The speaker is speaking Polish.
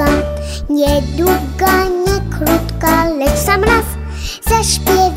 Ładna to piosenka, niedługa, niedługa, nie krótka, lecz sam raz zaśpiewaj kotek